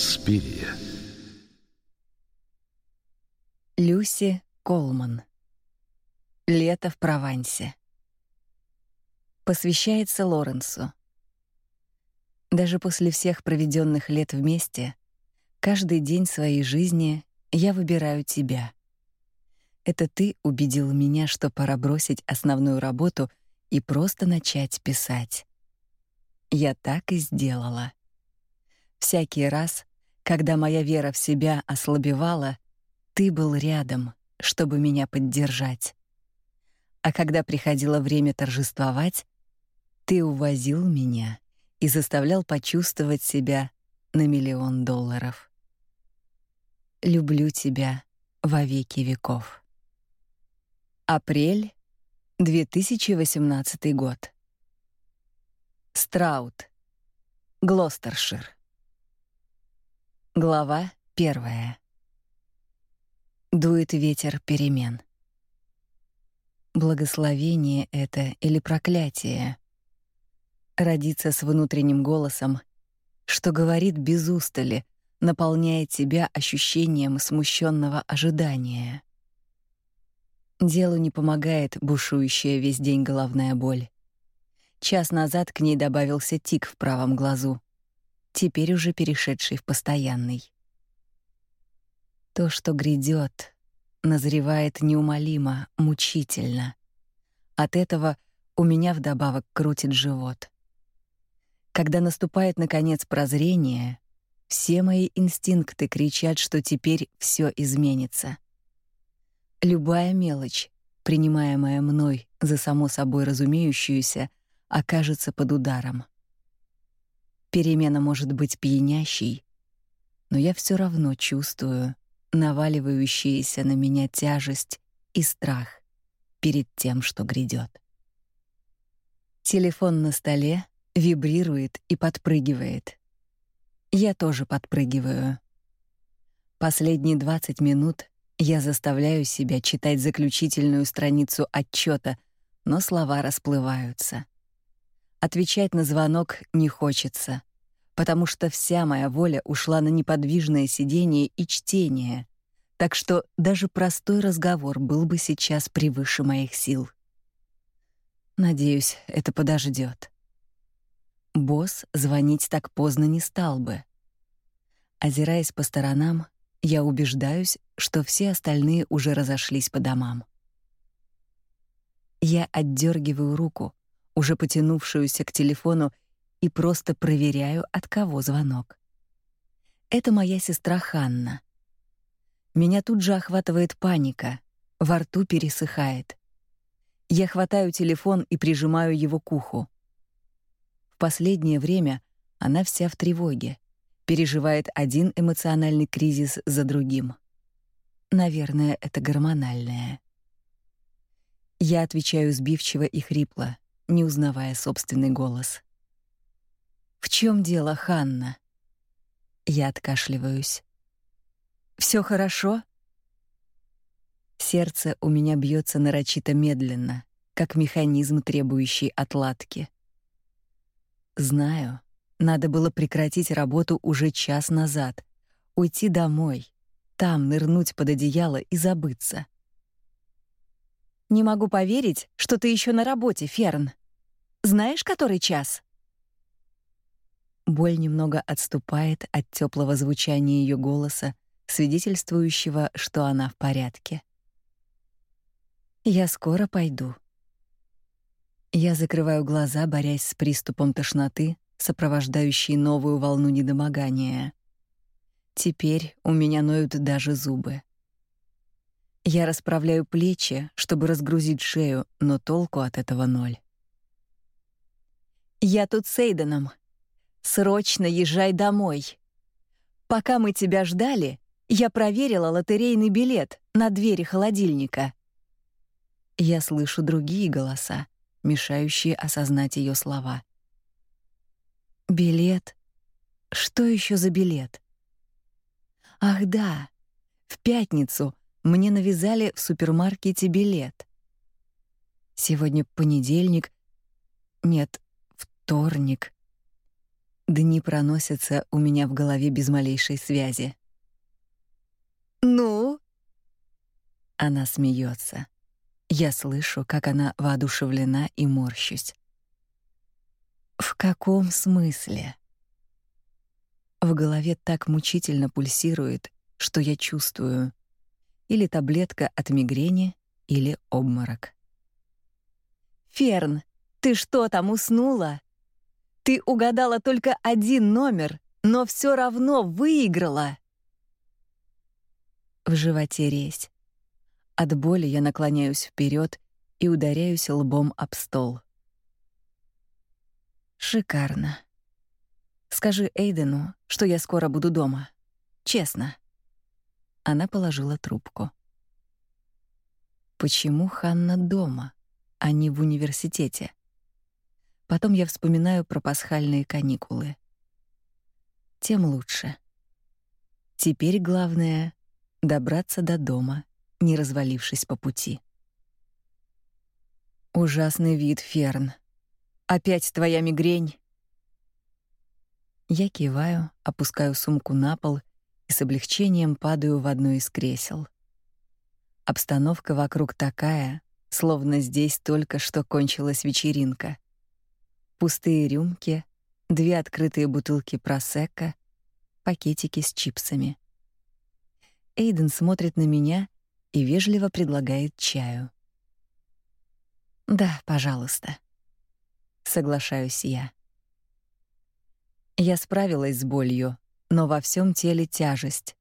Инспирия. Люси Колман. Лето в Провансе. Посвящается Лоренсу. Даже после всех проведенных лет вместе, каждый день своей жизни я выбираю тебя. Это ты убедил меня, что пора бросить основную работу и просто начать писать. Я так и сделала. Всякий раз, когда моя вера в себя ослабевала, ты был рядом, чтобы меня поддержать. А когда приходило время торжествовать, ты увозил меня и заставлял почувствовать себя на миллион долларов. Люблю тебя во веки веков. Апрель 2018 год. Страут. Глостершир. Глава первая. Дует ветер перемен. Благословение это или проклятие? Родиться с внутренним голосом, что говорит без устали, наполняя тебя ощущением смущенного ожидания. Делу не помогает бушующая весь день головная боль. Час назад к ней добавился тик в правом глазу, теперь уже перешедший в постоянный. То, что грядет, назревает неумолимо, мучительно. От этого у меня вдобавок крутит живот. Когда наступает наконец прозрение, все мои инстинкты кричат, что теперь все изменится. Любая мелочь, принимаемая мной за само собой разумеющуюся, окажется под ударом. Перемена может быть пьянящей, но я все равно чувствую, наваливающаяся на меня тяжесть и страх перед тем, что грядет. Телефон на столе вибрирует и подпрыгивает. Я тоже подпрыгиваю. Последние 20 минут я заставляю себя читать заключительную страницу отчета, но слова расплываются. Отвечать на звонок не хочется потому что вся моя воля ушла на неподвижное сидение и чтение, так что даже простой разговор был бы сейчас превыше моих сил. Надеюсь, это подождет. Босс звонить так поздно не стал бы. Озираясь по сторонам, я убеждаюсь, что все остальные уже разошлись по домам. Я отдергиваю руку, уже потянувшуюся к телефону, и просто проверяю, от кого звонок. Это моя сестра Ханна. Меня тут же охватывает паника, во рту пересыхает. Я хватаю телефон и прижимаю его к уху. В последнее время она вся в тревоге, переживает один эмоциональный кризис за другим. Наверное, это гормональное. Я отвечаю сбивчиво и хрипло, не узнавая собственный голос. В чем дело, Ханна? Я откашливаюсь. Все хорошо? Сердце у меня бьется нарочито медленно, как механизм, требующий отладки. Знаю, надо было прекратить работу уже час назад, уйти домой, там нырнуть под одеяло и забыться. Не могу поверить, что ты еще на работе, Ферн. Знаешь, который час? Боль немного отступает от теплого звучания ее голоса, свидетельствующего, что она в порядке. Я скоро пойду. Я закрываю глаза, борясь с приступом тошноты, сопровождающей новую волну недомогания. Теперь у меня ноют даже зубы. Я расправляю плечи, чтобы разгрузить шею, но толку от этого ноль. Я тут с Эйденом, Срочно езжай домой. Пока мы тебя ждали, я проверила лотерейный билет на двери холодильника. Я слышу другие голоса, мешающие осознать ее слова. Билет? Что еще за билет? Ах да, в пятницу мне навязали в супермаркете билет. Сегодня понедельник. Нет, вторник. Дни проносятся у меня в голове без малейшей связи. Ну? Она смеется. Я слышу, как она воодушевлена и морщусь. В каком смысле? В голове так мучительно пульсирует, что я чувствую или таблетка от мигрени, или обморок. Ферн, ты что там уснула? Ты угадала только один номер, но все равно выиграла. В животе резь. От боли я наклоняюсь вперед и ударяюсь лбом об стол. Шикарно. Скажи Эйдену, что я скоро буду дома. Честно. Она положила трубку. Почему Ханна дома, а не в университете? Потом я вспоминаю про пасхальные каникулы. Тем лучше. Теперь главное добраться до дома, не развалившись по пути. Ужасный вид, Ферн. Опять твоя мигрень. Я киваю, опускаю сумку на пол и с облегчением падаю в одно из кресел. Обстановка вокруг такая, словно здесь только что кончилась вечеринка. Пустые рюмки, две открытые бутылки просекко, пакетики с чипсами. Эйден смотрит на меня и вежливо предлагает чаю. Да, пожалуйста. Соглашаюсь я. Я справилась с болью, но во всем теле тяжесть.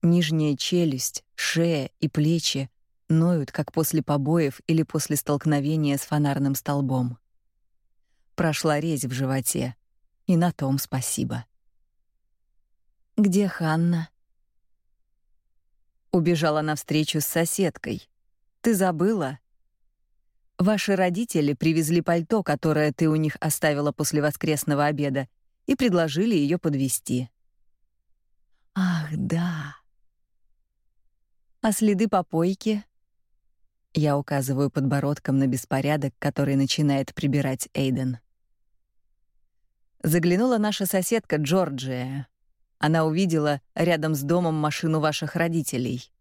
Нижняя челюсть, шея и плечи ноют, как после побоев или после столкновения с фонарным столбом. Прошла резь в животе, и на том спасибо. Где Ханна? Убежала на встречу с соседкой. Ты забыла? Ваши родители привезли пальто, которое ты у них оставила после воскресного обеда, и предложили ее подвести. Ах, да. А следы попойки? Я указываю подбородком на беспорядок, который начинает прибирать Эйден. Заглянула наша соседка Джорджия. Она увидела рядом с домом машину ваших родителей.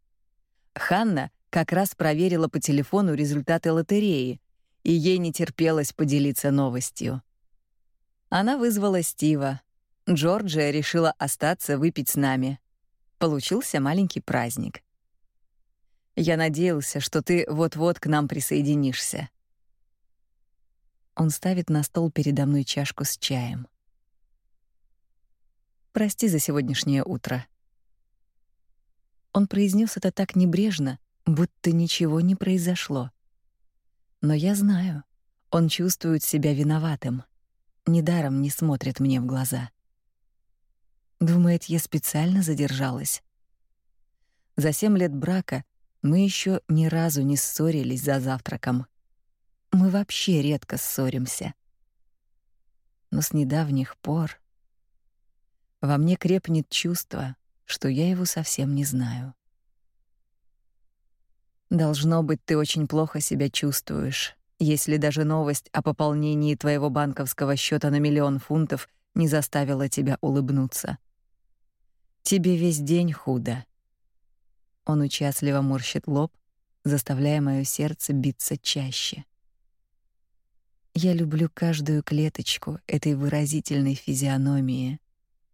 Ханна как раз проверила по телефону результаты лотереи, и ей не терпелось поделиться новостью. Она вызвала Стива. Джорджия решила остаться выпить с нами. Получился маленький праздник. Я надеялся, что ты вот-вот к нам присоединишься. Он ставит на стол передо мной чашку с чаем. Прости за сегодняшнее утро. Он произнес это так небрежно, будто ничего не произошло. Но я знаю, он чувствует себя виноватым недаром не смотрит мне в глаза. Думает, я специально задержалась. За семь лет брака мы еще ни разу не ссорились за завтраком. Мы вообще редко ссоримся. Но с недавних пор во мне крепнет чувство, что я его совсем не знаю. Должно быть, ты очень плохо себя чувствуешь, если даже новость о пополнении твоего банковского счета на миллион фунтов не заставила тебя улыбнуться. Тебе весь день худо. Он участливо морщит лоб, заставляя моё сердце биться чаще. Я люблю каждую клеточку этой выразительной физиономии,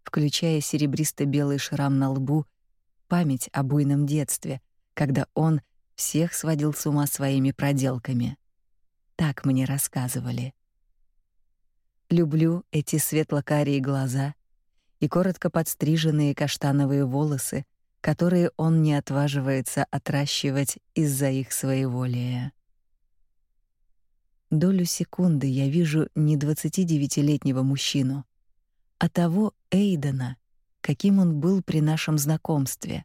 включая серебристо-белый шрам на лбу, память о буйном детстве, когда он всех сводил с ума своими проделками. Так мне рассказывали. Люблю эти светло-карие глаза и коротко подстриженные каштановые волосы, которые он не отваживается отращивать из-за их своеволия. Долю секунды я вижу не 29-летнего мужчину, а того Эйдена, каким он был при нашем знакомстве.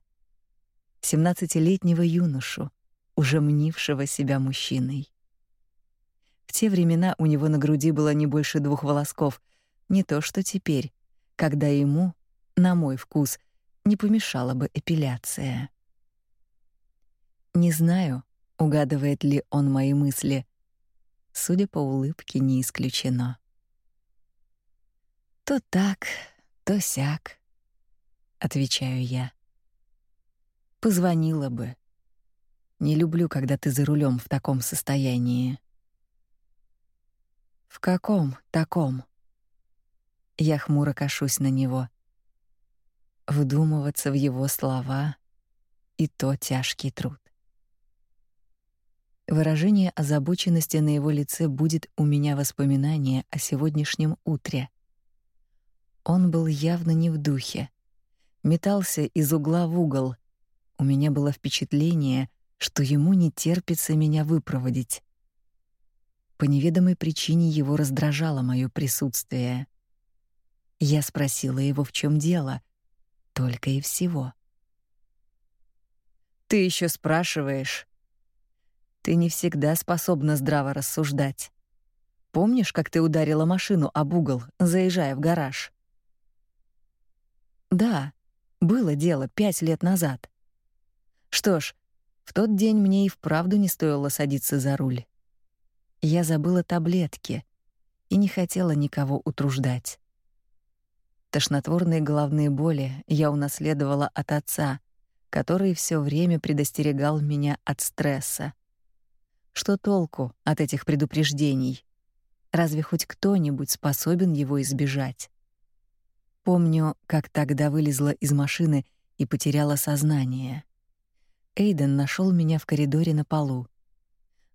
17-летнего юношу, уже мнившего себя мужчиной. В те времена у него на груди было не больше двух волосков, не то что теперь, когда ему, на мой вкус, не помешала бы эпиляция. Не знаю, угадывает ли он мои мысли. Судя по улыбке, не исключено. То так, то сяк, отвечаю я. Позвонила бы. Не люблю, когда ты за рулем в таком состоянии. В каком таком? Я хмуро кашусь на него. Вдумываться в его слова и то тяжкий труд. Выражение озабоченности на его лице будет у меня воспоминание о сегодняшнем утре. Он был явно не в духе. Метался из угла в угол. У меня было впечатление, что ему не терпится меня выпроводить. По неведомой причине его раздражало мое присутствие. Я спросила его, в чем дело, только и всего. Ты еще спрашиваешь? Ты не всегда способна здраво рассуждать. Помнишь, как ты ударила машину об угол, заезжая в гараж? Да, было дело пять лет назад. Что ж, в тот день мне и вправду не стоило садиться за руль. Я забыла таблетки и не хотела никого утруждать. Тошнотворные головные боли я унаследовала от отца, который все время предостерегал меня от стресса. Что толку от этих предупреждений? Разве хоть кто-нибудь способен его избежать? Помню, как тогда вылезла из машины и потеряла сознание. Эйден нашел меня в коридоре на полу.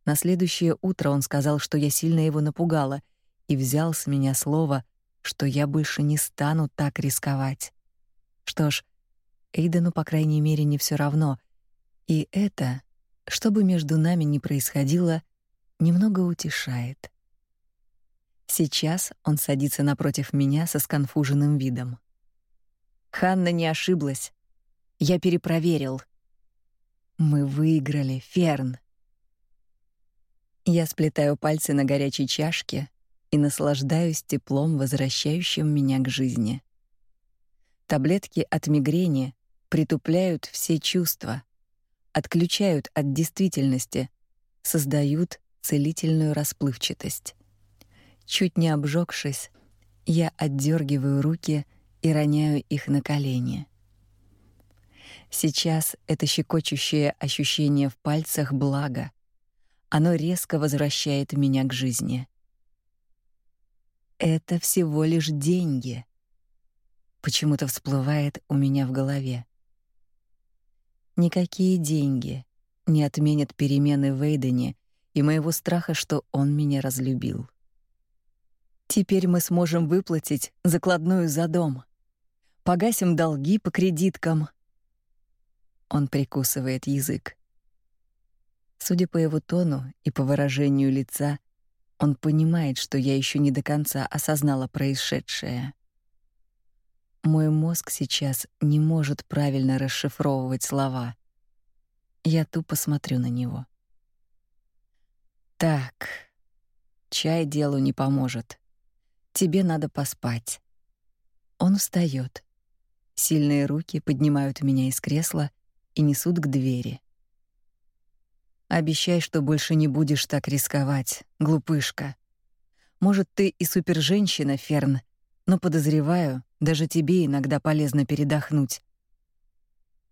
На следующее утро он сказал, что я сильно его напугала, и взял с меня слово, что я больше не стану так рисковать. Что ж, Эйдену, по крайней мере, не все равно. И это что бы между нами ни происходило, немного утешает. Сейчас он садится напротив меня со сконфуженным видом. Ханна не ошиблась. Я перепроверил. Мы выиграли, Ферн. Я сплетаю пальцы на горячей чашке и наслаждаюсь теплом, возвращающим меня к жизни. Таблетки от мигрени притупляют все чувства, отключают от действительности, создают целительную расплывчатость. Чуть не обжегшись, я отдергиваю руки и роняю их на колени. Сейчас это щекочущее ощущение в пальцах благо. Оно резко возвращает меня к жизни. Это всего лишь деньги. Почему-то всплывает у меня в голове. Никакие деньги не отменят перемены в Эйдене и моего страха, что он меня разлюбил. Теперь мы сможем выплатить закладную за дом. Погасим долги по кредиткам. Он прикусывает язык. Судя по его тону и по выражению лица, он понимает, что я еще не до конца осознала происшедшее. Мой мозг сейчас не может правильно расшифровывать слова. Я тупо смотрю на него. Так. Чай делу не поможет. Тебе надо поспать. Он встаёт. Сильные руки поднимают меня из кресла и несут к двери. Обещай, что больше не будешь так рисковать, глупышка. Может, ты и суперженщина, Ферн, но подозреваю, даже тебе иногда полезно передохнуть.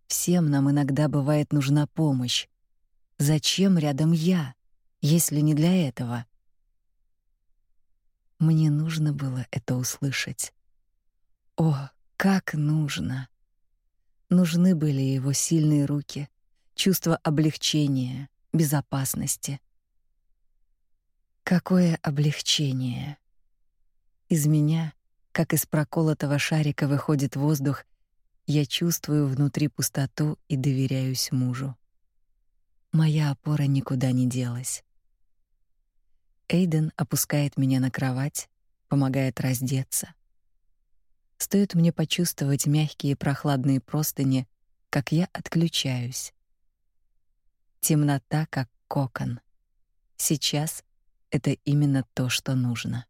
Всем нам иногда бывает нужна помощь. Зачем рядом я, если не для этого? Мне нужно было это услышать. О, как нужно. Нужны были его сильные руки, чувство облегчения, безопасности. Какое облегчение. Из меня как из проколотого шарика выходит воздух, я чувствую внутри пустоту и доверяюсь мужу. Моя опора никуда не делась. Эйден опускает меня на кровать, помогает раздеться. Стоит мне почувствовать мягкие прохладные простыни, как я отключаюсь. Темнота как кокон. Сейчас это именно то, что нужно.